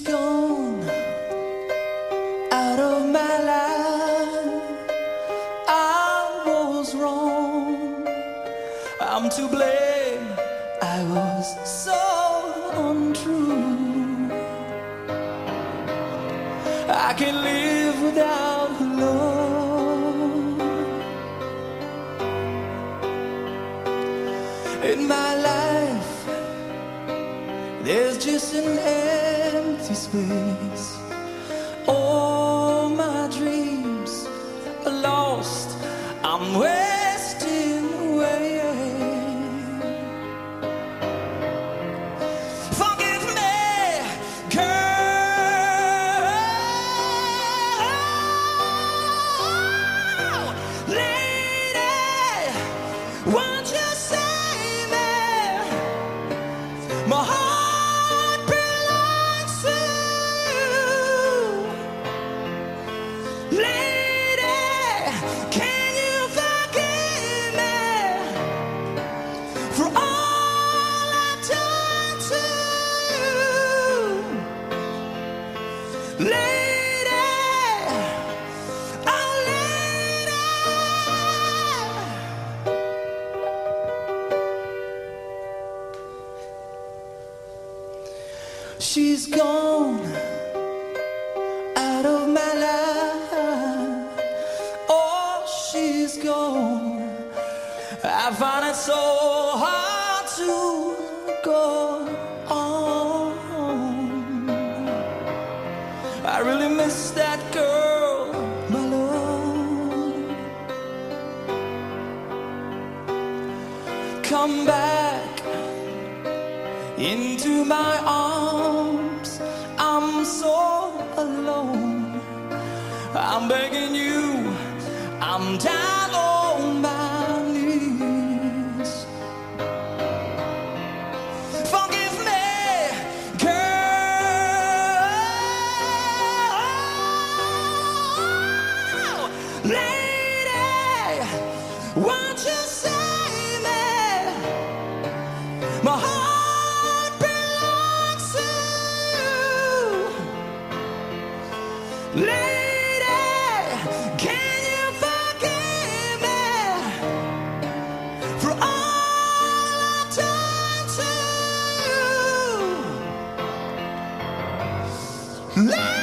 gone out of my life. I was wrong. I'm to blame. I was so untrue. I can't live without her love. In my life, there's just an empty space. Oh, she's gone out of my life. Oh, she's gone. I find it so hard to go I really miss that girl, my love. Come back into my arms. Lady, won't you save me? My heart belongs to you. Lady, can you forgive me for all I've done to you?